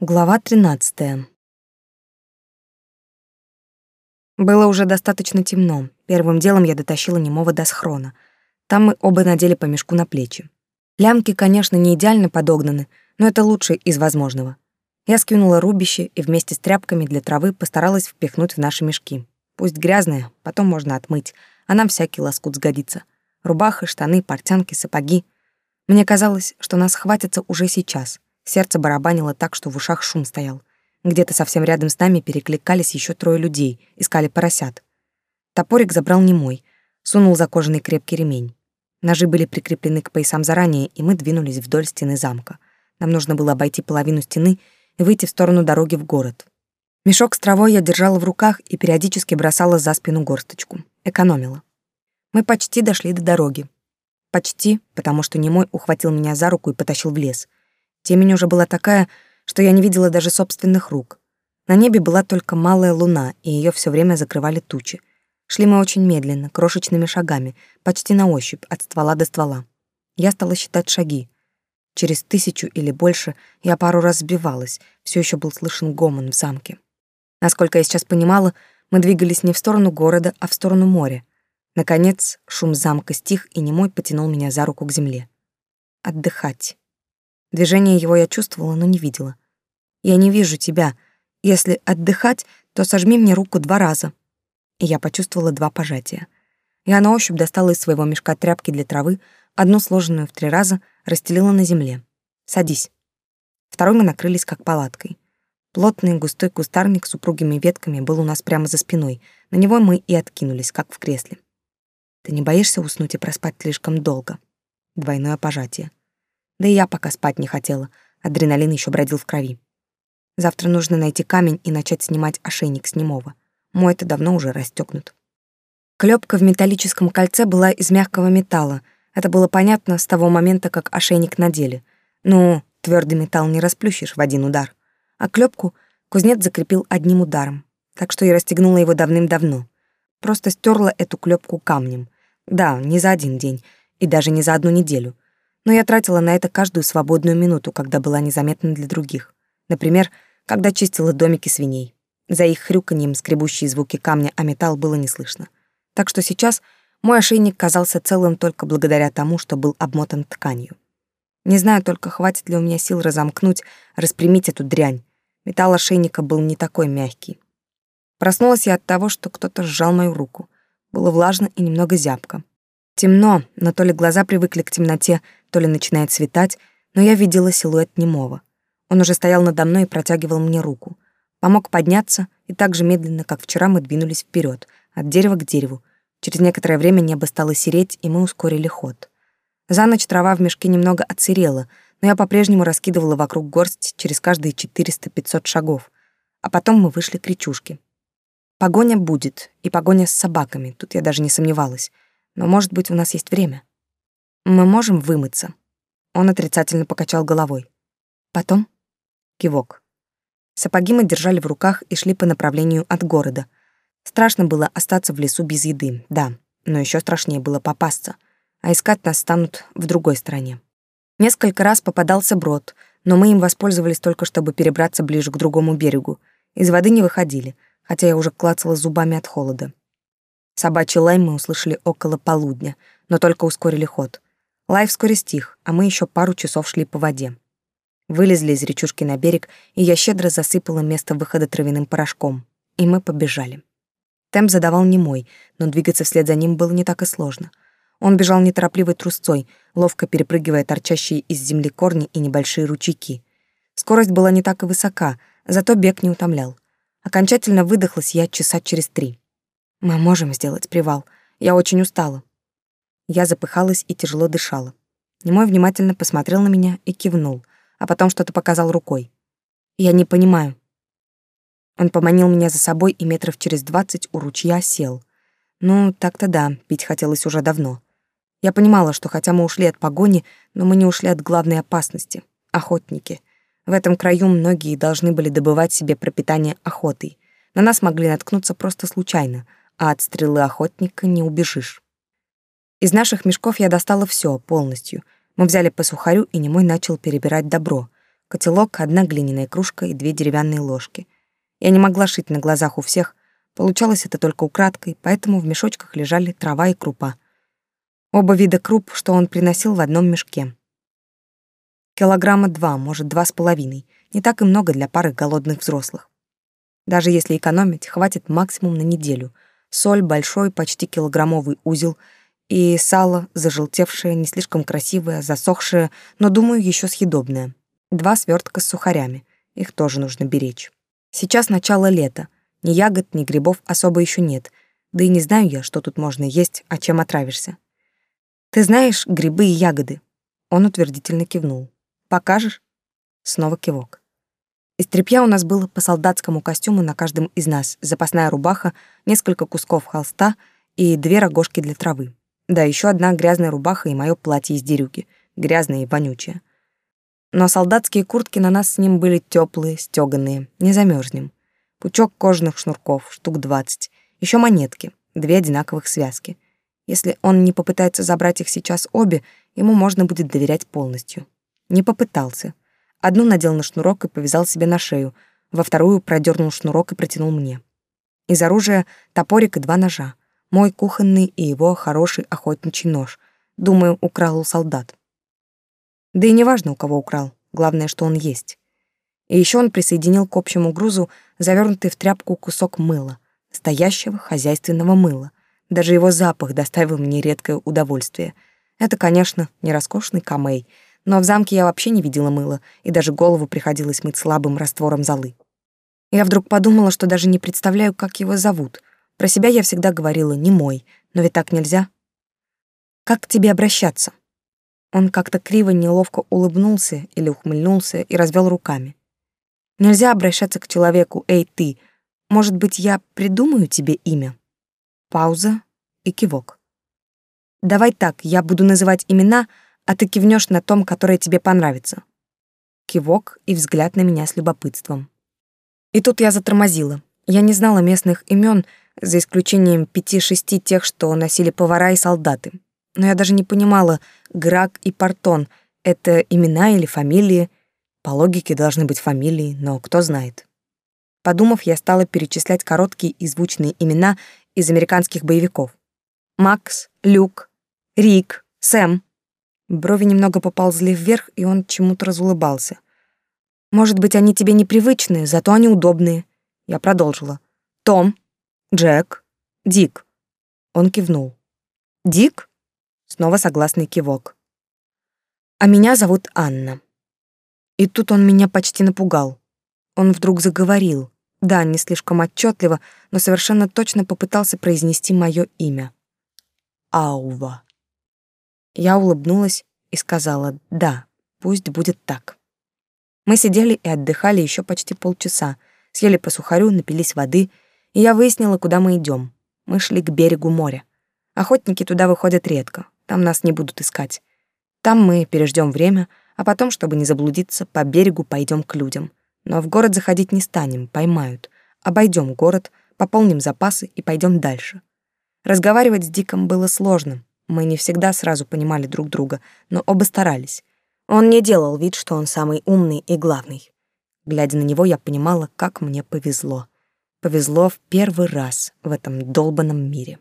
Глава 13. Было уже достаточно темно. Первым делом я дотащила немого до схрона. Там мы оба надели по мешку на плечи. Лямки, конечно, не идеально подогнаны, но это лучше из возможного. Я скинула рубище и вместе с тряпками для травы постаралась впихнуть в наши мешки. Пусть грязные, потом можно отмыть, а нам всякий лоскут сгодится. Рубаха, штаны, портянки, сапоги. Мне казалось, что нас хватится уже сейчас — Сердце барабанило так, что в ушах шум стоял. Где-то совсем рядом с нами перекликались еще трое людей, искали поросят. Топорик забрал не мой, сунул за кожаный крепкий ремень. Ножи были прикреплены к поясам заранее, и мы двинулись вдоль стены замка. Нам нужно было обойти половину стены и выйти в сторону дороги в город. Мешок с травой я держала в руках и периодически бросала за спину горсточку. Экономила. Мы почти дошли до дороги. Почти, потому что немой ухватил меня за руку и потащил в лес. Темень уже была такая, что я не видела даже собственных рук. На небе была только малая луна, и ее все время закрывали тучи. Шли мы очень медленно, крошечными шагами, почти на ощупь, от ствола до ствола. Я стала считать шаги. Через тысячу или больше я пару раз сбивалась, все еще был слышен гомон в замке. Насколько я сейчас понимала, мы двигались не в сторону города, а в сторону моря. Наконец, шум замка стих, и немой потянул меня за руку к земле. Отдыхать. Движение его я чувствовала, но не видела. «Я не вижу тебя. Если отдыхать, то сожми мне руку два раза». И я почувствовала два пожатия. Я на ощупь достала из своего мешка тряпки для травы, одну сложенную в три раза, расстелила на земле. «Садись». Второй мы накрылись как палаткой. Плотный густой кустарник с упругими ветками был у нас прямо за спиной. На него мы и откинулись, как в кресле. «Ты не боишься уснуть и проспать слишком долго?» Двойное пожатие. Да и я пока спать не хотела. Адреналин еще бродил в крови. Завтра нужно найти камень и начать снимать ошейник с немого. Мой-то давно уже расстёкнут. Клёпка в металлическом кольце была из мягкого металла. Это было понятно с того момента, как ошейник надели. Ну, твердый металл не расплющишь в один удар. А клёпку кузнец закрепил одним ударом. Так что я расстегнула его давным-давно. Просто стерла эту клёпку камнем. Да, не за один день и даже не за одну неделю — но я тратила на это каждую свободную минуту, когда была незаметна для других. Например, когда чистила домики свиней. За их хрюканьем скребущие звуки камня о металл было не слышно. Так что сейчас мой ошейник казался целым только благодаря тому, что был обмотан тканью. Не знаю только, хватит ли у меня сил разомкнуть, распрямить эту дрянь. Металл ошейника был не такой мягкий. Проснулась я от того, что кто-то сжал мою руку. Было влажно и немного зябко. Темно, но то ли глаза привыкли к темноте, то ли начинает светать, но я видела силуэт немого. Он уже стоял надо мной и протягивал мне руку. Помог подняться, и так же медленно, как вчера, мы двинулись вперед, от дерева к дереву. Через некоторое время небо стало сереть, и мы ускорили ход. За ночь трава в мешке немного отсырела, но я по-прежнему раскидывала вокруг горсть через каждые 400-500 шагов. А потом мы вышли к речушке. Погоня будет, и погоня с собаками, тут я даже не сомневалась но, может быть, у нас есть время. Мы можем вымыться. Он отрицательно покачал головой. Потом кивок. Сапоги мы держали в руках и шли по направлению от города. Страшно было остаться в лесу без еды, да, но еще страшнее было попасться, а искать нас станут в другой стороне. Несколько раз попадался брод, но мы им воспользовались только чтобы перебраться ближе к другому берегу. Из воды не выходили, хотя я уже клацала зубами от холода. Собачий лай мы услышали около полудня, но только ускорили ход. Лай вскоре стих, а мы еще пару часов шли по воде. Вылезли из речушки на берег, и я щедро засыпала место выхода травяным порошком. И мы побежали. Темп задавал не мой, но двигаться вслед за ним было не так и сложно. Он бежал неторопливой трусцой, ловко перепрыгивая торчащие из земли корни и небольшие ручейки. Скорость была не так и высока, зато бег не утомлял. Окончательно выдохлась я часа через три. Мы можем сделать привал. Я очень устала. Я запыхалась и тяжело дышала. Немой внимательно посмотрел на меня и кивнул, а потом что-то показал рукой. Я не понимаю. Он поманил меня за собой и метров через двадцать у ручья сел. Ну, так-то да, пить хотелось уже давно. Я понимала, что хотя мы ушли от погони, но мы не ушли от главной опасности — охотники. В этом краю многие должны были добывать себе пропитание охотой. На нас могли наткнуться просто случайно — а от стрелы охотника не убежишь. Из наших мешков я достала все полностью. Мы взяли по сухарю, и немой начал перебирать добро. Котелок, одна глиняная кружка и две деревянные ложки. Я не могла шить на глазах у всех, получалось это только украдкой, поэтому в мешочках лежали трава и крупа. Оба вида круп, что он приносил в одном мешке. Килограмма два, может, два с половиной. Не так и много для пары голодных взрослых. Даже если экономить, хватит максимум на неделю. Соль, большой, почти килограммовый узел и сало, зажелтевшее, не слишком красивое, засохшее, но, думаю, еще съедобное. Два свертка с сухарями. Их тоже нужно беречь. Сейчас начало лета. Ни ягод, ни грибов особо еще нет. Да и не знаю я, что тут можно есть, а чем отравишься. Ты знаешь грибы и ягоды? Он утвердительно кивнул. Покажешь? Снова кивок. Из тряпья у нас было по солдатскому костюму на каждом из нас, запасная рубаха, несколько кусков холста и две рогожки для травы. Да, еще одна грязная рубаха и мое платье из дерюги, грязное и вонючее. Но солдатские куртки на нас с ним были теплые, стеганые, не замерзнем. Пучок кожаных шнурков, штук двадцать, еще монетки, две одинаковых связки — если он не попытается забрать их сейчас обе, ему можно будет доверять полностью. Не попытался. Одну надел на шнурок и повязал себе на шею, во вторую продернул шнурок и протянул мне. Из оружия топорик и два ножа. Мой кухонный и его хороший охотничий нож. Думаю, украл у солдат. Да и неважно, у кого украл. Главное, что он есть. И еще он присоединил к общему грузу завернутый в тряпку кусок мыла, настоящего хозяйственного мыла, даже его запах доставил мне редкое удовольствие. Это, конечно, не роскошный камей, но в замке я вообще не видела мыла, и даже голову приходилось мыть слабым раствором золы. Я вдруг подумала, что даже не представляю, как его зовут. Про себя я всегда говорила «не мой», но ведь так нельзя. «Как к тебе обращаться?» Он как-то криво неловко улыбнулся или ухмыльнулся и развел руками. «Нельзя обращаться к человеку «Эй, ты!» Может быть, я придумаю тебе имя?» Пауза и кивок. «Давай так, я буду называть имена, а ты кивнешь на том, которое тебе понравится». Кивок и взгляд на меня с любопытством. И тут я затормозила. Я не знала местных имен, за исключением пяти-шести тех, что носили повара и солдаты. Но я даже не понимала, Грак и Портон — это имена или фамилии. По логике должны быть фамилии, но кто знает. Подумав, я стала перечислять короткие и звучные имена из американских боевиков. Макс, Люк, Рик, Сэм. Брови немного поползли вверх, и он чему-то разулыбался. Может быть, они тебе непривычные, зато они удобные. Я продолжила. Том, Джек, Дик. Он кивнул. Дик? Снова согласный кивок. А меня зовут Анна. И тут он меня почти напугал. Он вдруг заговорил. Да, не слишком отчетливо, но совершенно точно попытался произнести мое имя. Аува. Я улыбнулась и сказала «да, пусть будет так». Мы сидели и отдыхали еще почти полчаса, съели по сухарю, напились воды, и я выяснила, куда мы идем. Мы шли к берегу моря. Охотники туда выходят редко, там нас не будут искать. Там мы переждем время, а потом, чтобы не заблудиться, по берегу пойдем к людям. Но в город заходить не станем, поймают. Обойдем город, пополним запасы и пойдем дальше. Разговаривать с Диком было сложно. Мы не всегда сразу понимали друг друга, но оба старались. Он не делал вид, что он самый умный и главный. Глядя на него, я понимала, как мне повезло. Повезло в первый раз в этом долбанном мире.